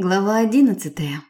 Глава одиннадцатая.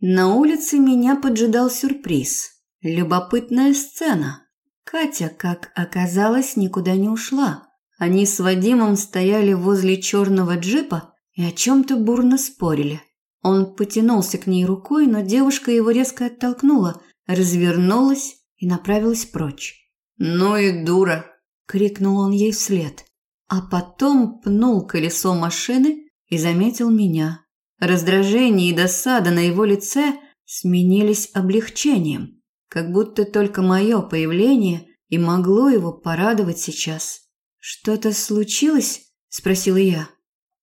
На улице меня поджидал сюрприз. Любопытная сцена. Катя, как оказалось, никуда не ушла. Они с Вадимом стояли возле черного джипа и о чем-то бурно спорили. Он потянулся к ней рукой, но девушка его резко оттолкнула, развернулась и направилась прочь. «Ну и дура!» – крикнул он ей вслед. А потом пнул колесо машины и заметил меня. Раздражение и досада на его лице сменились облегчением, как будто только мое появление и могло его порадовать сейчас. «Что-то случилось?» – спросила я.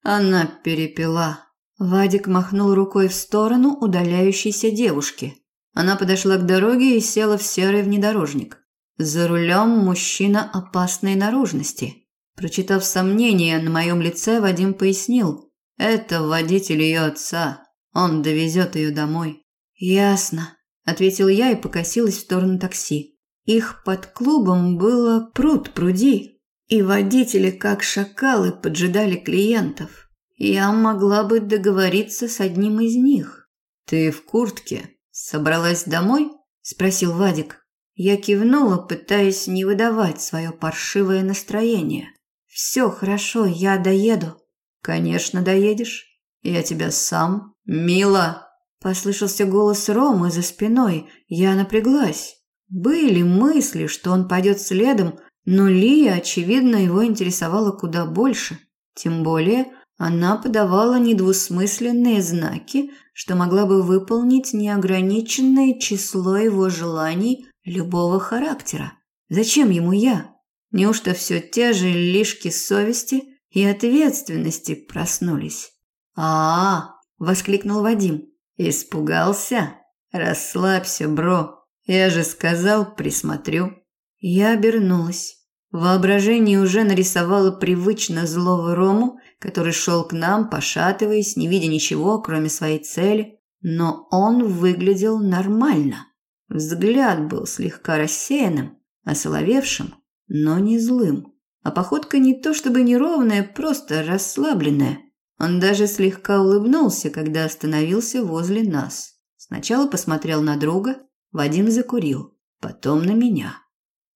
Она перепила. Вадик махнул рукой в сторону удаляющейся девушки. Она подошла к дороге и села в серый внедорожник. За рулем мужчина опасной наружности. Прочитав сомнение на моем лице, Вадим пояснил. Это водитель ее отца. Он довезет ее домой. Ясно, ответил я и покосилась в сторону такси. Их под клубом было пруд пруди, и водители, как шакалы, поджидали клиентов. Я могла бы договориться с одним из них. Ты в куртке? Собралась домой? спросил Вадик. Я кивнула, пытаясь не выдавать свое паршивое настроение. Все хорошо, я доеду. Конечно, доедешь. Я тебя сам. Мила, послышался голос Ромы за спиной. Я напряглась. Были мысли, что он пойдет следом, но Лия, очевидно, его интересовала куда больше. Тем более, она подавала недвусмысленные знаки, что могла бы выполнить неограниченное число его желаний любого характера. Зачем ему я? Неужто все те же лишки совести – и ответственности проснулись. а, -а, -а воскликнул Вадим. «Испугался? Расслабься, бро. Я же сказал, присмотрю». Я обернулась. Воображение уже нарисовало привычно злого Рому, который шел к нам, пошатываясь, не видя ничего, кроме своей цели. Но он выглядел нормально. Взгляд был слегка рассеянным, осоловевшим, но не злым а походка не то чтобы неровная, просто расслабленная. Он даже слегка улыбнулся, когда остановился возле нас. Сначала посмотрел на друга, Вадим закурил, потом на меня.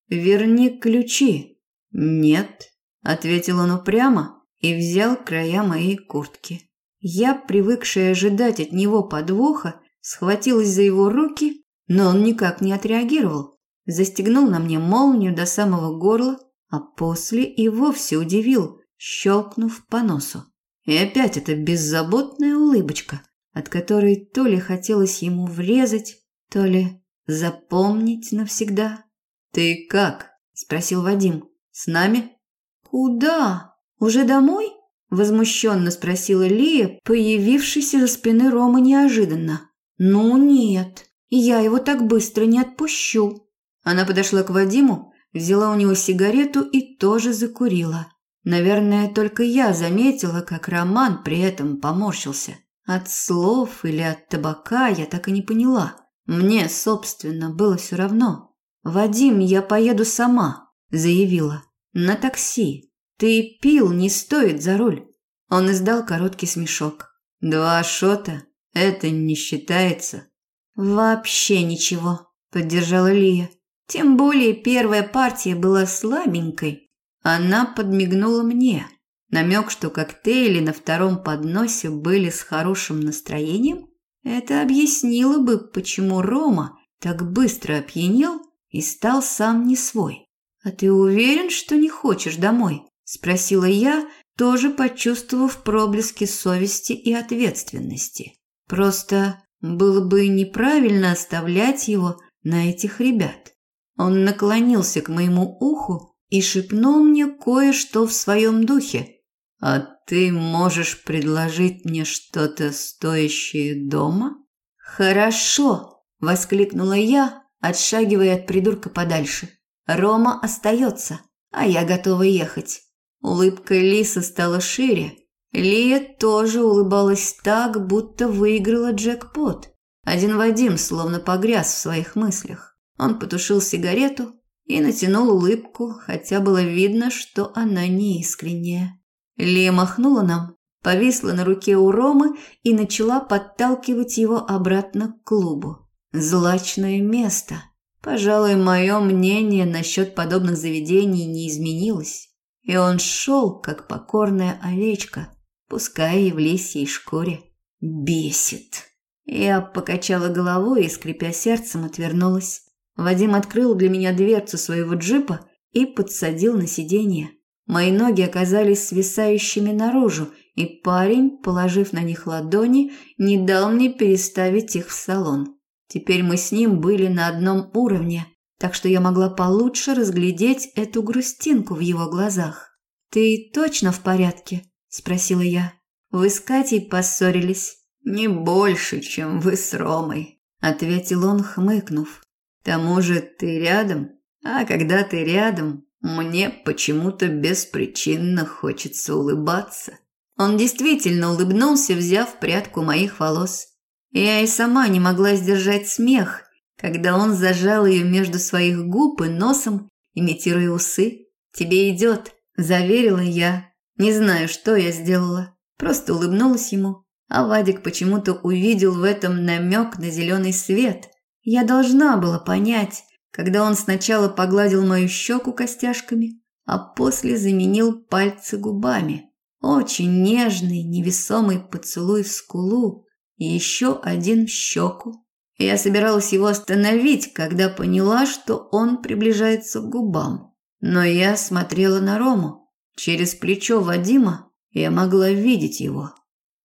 «Верни ключи». «Нет», – ответил он упрямо и взял края моей куртки. Я, привыкшая ожидать от него подвоха, схватилась за его руки, но он никак не отреагировал. Застегнул на мне молнию до самого горла, а после и вовсе удивил, щелкнув по носу. И опять эта беззаботная улыбочка, от которой то ли хотелось ему врезать, то ли запомнить навсегда. «Ты как?» – спросил Вадим. «С нами?» «Куда? Уже домой?» – возмущенно спросила Лия, появившаяся за спины Ромы неожиданно. «Ну нет, я его так быстро не отпущу». Она подошла к Вадиму взяла у него сигарету и тоже закурила. Наверное, только я заметила, как Роман при этом поморщился. От слов или от табака я так и не поняла. Мне, собственно, было все равно. «Вадим, я поеду сама», – заявила. «На такси. Ты пил, не стоит за руль». Он издал короткий смешок. «Два шота? Это не считается». «Вообще ничего», – поддержала Лия. Тем более первая партия была слабенькой. Она подмигнула мне. Намек, что коктейли на втором подносе были с хорошим настроением, это объяснило бы, почему Рома так быстро опьянел и стал сам не свой. «А ты уверен, что не хочешь домой?» – спросила я, тоже почувствовав проблески совести и ответственности. Просто было бы неправильно оставлять его на этих ребят. Он наклонился к моему уху и шепнул мне кое-что в своем духе. «А ты можешь предложить мне что-то стоящее дома?» «Хорошо!» – воскликнула я, отшагивая от придурка подальше. «Рома остается, а я готова ехать». Улыбка Лисы стала шире. Лия тоже улыбалась так, будто выиграла джекпот. Один Вадим словно погряз в своих мыслях. Он потушил сигарету и натянул улыбку, хотя было видно, что она не искренняя. Махнула нам, повисла на руке у Ромы и начала подталкивать его обратно к клубу. Злачное место. Пожалуй, мое мнение насчет подобных заведений не изменилось. И он шел, как покорная овечка, пускай и в лисьей шкуре. Бесит. Я покачала головой и, скрипя сердцем, отвернулась. Вадим открыл для меня дверцу своего джипа и подсадил на сиденье. Мои ноги оказались свисающими наружу, и парень, положив на них ладони, не дал мне переставить их в салон. Теперь мы с ним были на одном уровне, так что я могла получше разглядеть эту грустинку в его глазах. «Ты точно в порядке?» – спросила я. «Вы с Катей поссорились?» «Не больше, чем вы с Ромой», – ответил он, хмыкнув. «К тому же ты рядом, а когда ты рядом, мне почему-то беспричинно хочется улыбаться». Он действительно улыбнулся, взяв прядку моих волос. Я и сама не могла сдержать смех, когда он зажал ее между своих губ и носом, имитируя усы. «Тебе идет», – заверила я. Не знаю, что я сделала, просто улыбнулась ему, а Вадик почему-то увидел в этом намек на зеленый свет. Я должна была понять, когда он сначала погладил мою щеку костяшками, а после заменил пальцы губами. Очень нежный, невесомый поцелуй в скулу и еще один в щеку. Я собиралась его остановить, когда поняла, что он приближается к губам. Но я смотрела на Рому. Через плечо Вадима я могла видеть его.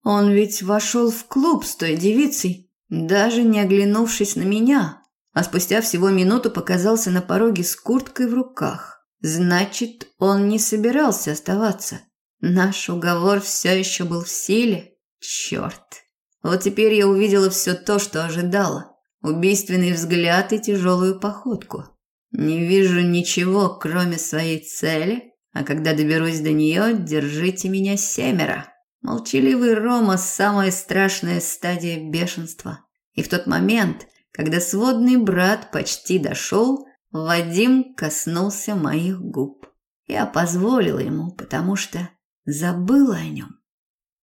Он ведь вошел в клуб с той девицей, даже не оглянувшись на меня, а спустя всего минуту показался на пороге с курткой в руках. Значит, он не собирался оставаться. Наш уговор все еще был в силе. Черт. Вот теперь я увидела все то, что ожидала. Убийственный взгляд и тяжелую походку. Не вижу ничего, кроме своей цели, а когда доберусь до нее, держите меня семеро. Молчаливый Рома – самая страшная стадия бешенства. И в тот момент, когда сводный брат почти дошел, Вадим коснулся моих губ. Я позволила ему, потому что забыла о нем.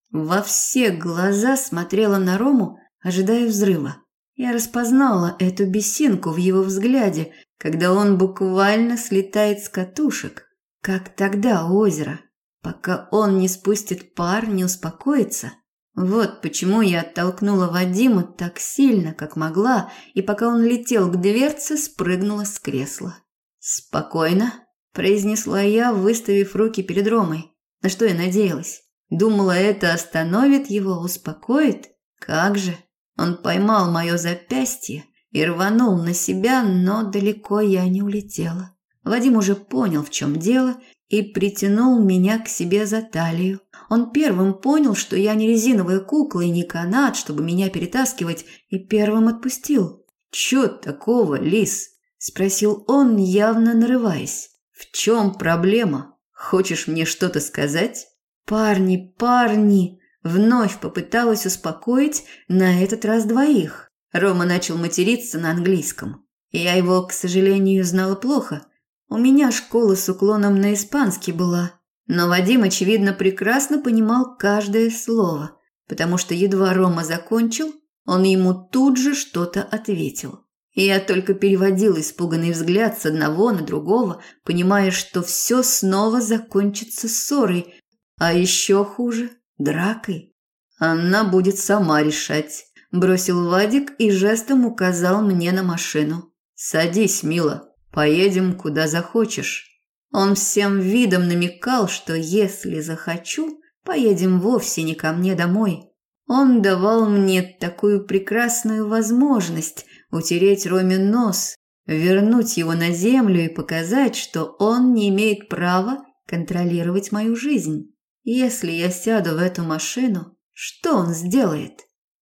Во все глаза смотрела на Рому, ожидая взрыва. Я распознала эту бесинку в его взгляде, когда он буквально слетает с катушек, как тогда у озера. Пока он не спустит пар, не успокоится. Вот почему я оттолкнула Вадима так сильно, как могла, и пока он летел к дверце, спрыгнула с кресла. «Спокойно», – произнесла я, выставив руки перед Ромой. На что я надеялась? Думала, это остановит его, успокоит? Как же? Он поймал мое запястье и рванул на себя, но далеко я не улетела. Вадим уже понял, в чем дело, и притянул меня к себе за талию. Он первым понял, что я не резиновая кукла и не канат, чтобы меня перетаскивать, и первым отпустил. «Чё такого, лис?» – спросил он, явно нарываясь. «В чем проблема?» Хочешь мне что-то сказать? Парни, парни, вновь попыталась успокоить на этот раз двоих. Рома начал материться на английском. Я его, к сожалению, знала плохо. У меня школа с уклоном на испанский была, но Вадим очевидно прекрасно понимал каждое слово, потому что едва Рома закончил, он ему тут же что-то ответил. И я только переводил испуганный взгляд с одного на другого, понимая, что все снова закончится ссорой, а еще хуже – дракой. Она будет сама решать, бросил Вадик и жестом указал мне на машину. Садись, мила, поедем куда захочешь. Он всем видом намекал, что если захочу, поедем вовсе не ко мне домой. Он давал мне такую прекрасную возможность утереть Роме нос, вернуть его на землю и показать, что он не имеет права контролировать мою жизнь. Если я сяду в эту машину, что он сделает?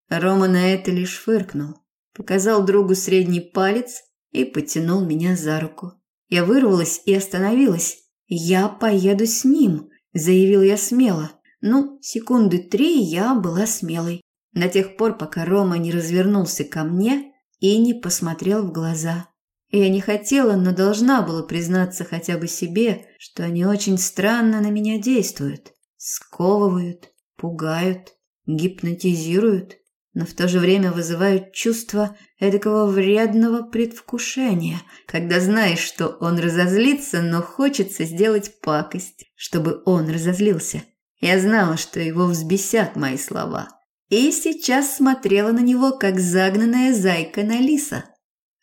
Рома на это лишь фыркнул, показал другу средний палец и потянул меня за руку. Я вырвалась и остановилась. «Я поеду с ним», – заявил я смело. Ну, секунды три я была смелой. До тех пор, пока Рома не развернулся ко мне и не посмотрел в глаза. Я не хотела, но должна была признаться хотя бы себе, что они очень странно на меня действуют, сковывают, пугают, гипнотизируют, но в то же время вызывают чувство эдакого вредного предвкушения, когда знаешь, что он разозлится, но хочется сделать пакость, чтобы он разозлился. Я знала, что его взбесят мои слова. И сейчас смотрела на него, как загнанная зайка на лиса.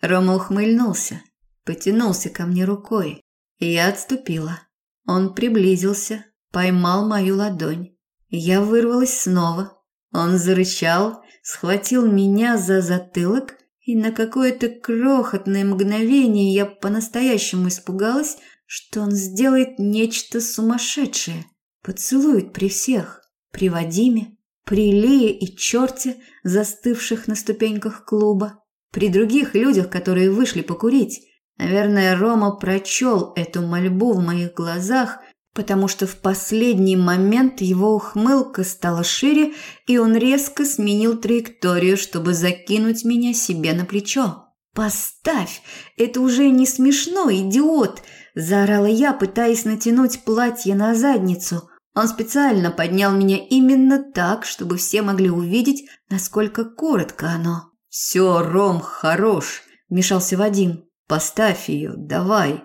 Рома ухмыльнулся, потянулся ко мне рукой. И я отступила. Он приблизился, поймал мою ладонь. Я вырвалась снова. Он зарычал, схватил меня за затылок, и на какое-то крохотное мгновение я по-настоящему испугалась, что он сделает нечто сумасшедшее. Поцелует при всех, при Вадиме, при Лие и черте, застывших на ступеньках клуба, при других людях, которые вышли покурить. Наверное, Рома прочел эту мольбу в моих глазах потому что в последний момент его ухмылка стала шире, и он резко сменил траекторию, чтобы закинуть меня себе на плечо. «Поставь! Это уже не смешно, идиот!» – заорала я, пытаясь натянуть платье на задницу. Он специально поднял меня именно так, чтобы все могли увидеть, насколько коротко оно. «Все, Ром, хорош!» – вмешался Вадим. «Поставь ее, давай!»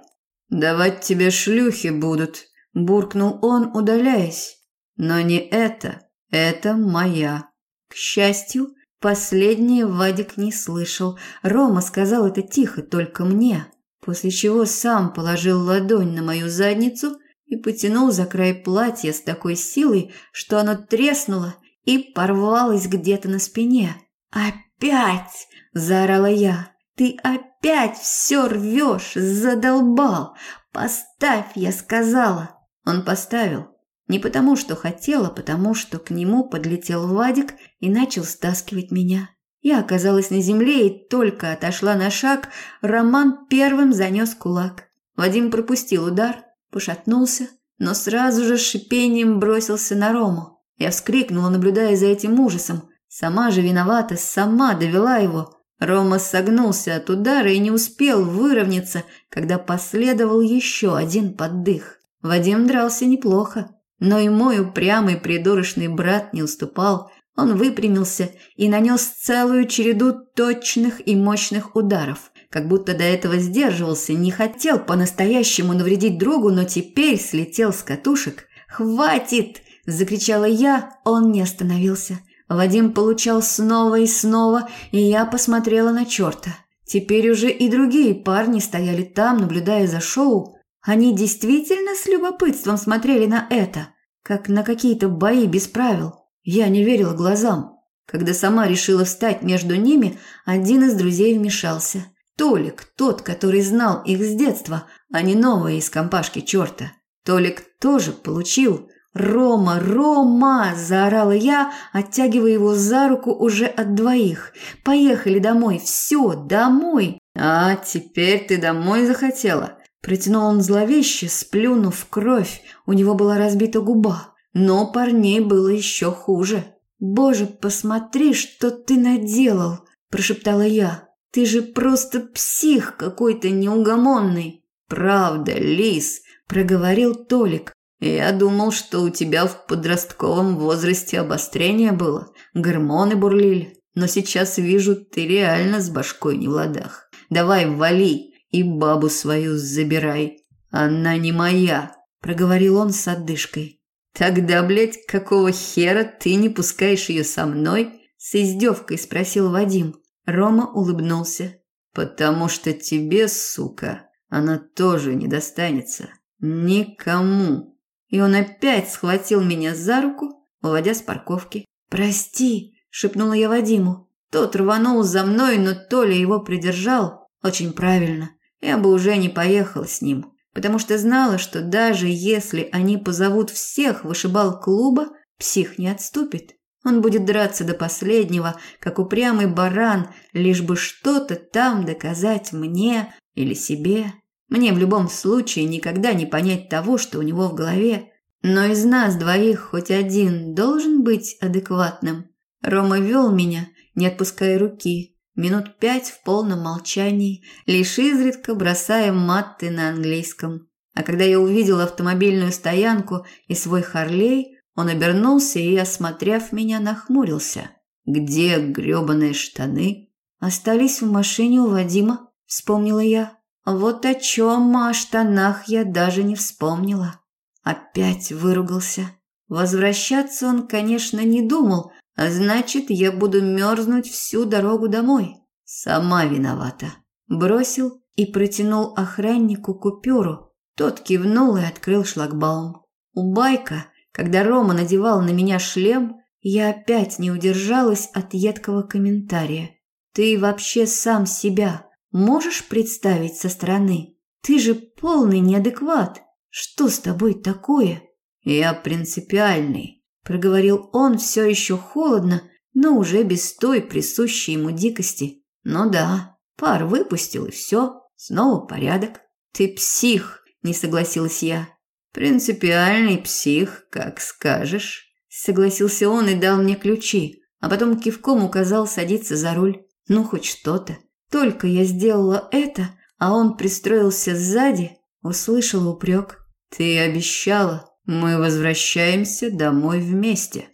«Давать тебе шлюхи будут», буркнул он, удаляясь. Но не это, это моя. К счастью, последнее Вадик не слышал. Рома сказал это тихо, только мне, после чего сам положил ладонь на мою задницу и потянул за край платья с такой силой, что оно треснуло и порвалось где-то на спине. «Опять!» – заорала я. «Ты опять все рвешь, задолбал! Поставь, я сказала!» Он поставил. Не потому, что хотел, а потому, что к нему подлетел Вадик и начал стаскивать меня. Я оказалась на земле и только отошла на шаг, Роман первым занес кулак. Вадим пропустил удар, пошатнулся, но сразу же шипением бросился на Рому. Я вскрикнула, наблюдая за этим ужасом. Сама же виновата, сама довела его. Рома согнулся от удара и не успел выровняться, когда последовал еще один поддых. Вадим дрался неплохо, но и мой упрямый придурочный брат не уступал. Он выпрямился и нанес целую череду точных и мощных ударов, как будто до этого сдерживался, не хотел по-настоящему навредить другу, но теперь слетел с катушек. «Хватит!» – закричала я, он не остановился. Вадим получал снова и снова, и я посмотрела на черта. Теперь уже и другие парни стояли там, наблюдая за шоу, они действительно с любопытством смотрели на это, как на какие-то бои без правил. Я не верила глазам. Когда сама решила встать между ними, один из друзей вмешался. Толик, тот, который знал их с детства, а не новые из компашки черта. Толик тоже получил. «Рома, Рома!» – заорала я, оттягивая его за руку уже от двоих. «Поехали домой, все, домой!» «А, теперь ты домой захотела?» Протянул он зловеще, сплюнув кровь, у него была разбита губа. Но парней было еще хуже. «Боже, посмотри, что ты наделал!» – прошептала я. «Ты же просто псих какой-то неугомонный!» «Правда, лис!» – проговорил Толик. «Я думал, что у тебя в подростковом возрасте обострение было, гормоны бурлили, но сейчас вижу, ты реально с башкой не в ладах. Давай, вали, и бабу свою забирай. Она не моя, проговорил он с отдышкой. Тогда, блядь, какого хера ты не пускаешь ее со мной? С издевкой спросил Вадим. Рома улыбнулся. Потому что тебе, сука, она тоже не достанется. Никому. И он опять схватил меня за руку, уводя с парковки. «Прости», – шепнула я Вадиму. Тот рванул за мной, но Толя его придержал. Очень правильно я бы уже не поехала с ним, потому что знала, что даже если они позовут всех вышибал клуба, псих не отступит. Он будет драться до последнего, как упрямый баран, лишь бы что-то там доказать мне или себе. Мне в любом случае никогда не понять того, что у него в голове. Но из нас двоих хоть один должен быть адекватным. Рома вел меня, не отпуская руки, Минут пять в полном молчании, лишь изредка бросая маты на английском. А когда я увидела автомобильную стоянку и свой Харлей, Он обернулся и, осмотрев меня, нахмурился. «Где грёбаные штаны?» «Остались в машине у Вадима», – вспомнила я. Вот о чем о штанах я даже не вспомнила. Опять выругался. Возвращаться он, конечно, не думал, а значит, я буду мерзнуть всю дорогу домой. Сама виновата. Бросил и протянул охраннику купюру. Тот кивнул и открыл шлагбаум. У байка, когда Рома надевал на меня шлем, я опять не удержалась от едкого комментария. «Ты вообще сам себя можешь представить со стороны? Ты же полный неадекват. Что с тобой такое?» «Я принципиальный», – проговорил он все еще холодно, но уже без той присущей ему дикости. «Ну да, пар выпустил и все, снова порядок». «Ты псих», – не согласилась я. «Принципиальный псих, как скажешь», – согласился он и дал мне ключи, а потом кивком указал садиться за руль. Ну, хоть что-то. Только я сделала это, а он пристроился сзади, услышал упрек. «Ты обещала, мы возвращаемся домой вместе».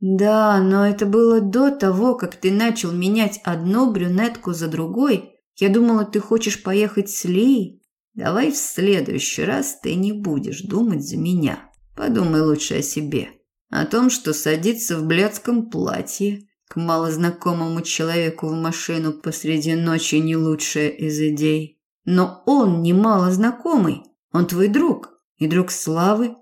«Да, но это было до того, как ты начал менять одну брюнетку за другой. Я думала, ты хочешь поехать с Ли. Давай в следующий раз ты не будешь думать за меня. Подумай лучше о себе. О том, что садиться в блядском платье к малознакомому человеку в машину посреди ночи не лучшая из идей. Но он не малознакомый. Он твой друг и друг Славы.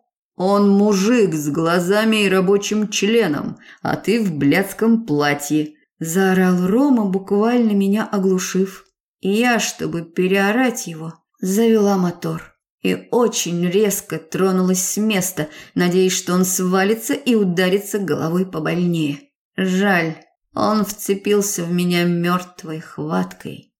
Он мужик с глазами и рабочим членом, а ты в блядском платье. Заорал Рома, буквально меня оглушив. И я, чтобы переорать его, завела мотор. И очень резко тронулась с места, надеясь, что он свалится и ударится головой побольнее. Жаль, он вцепился в меня мертвой хваткой.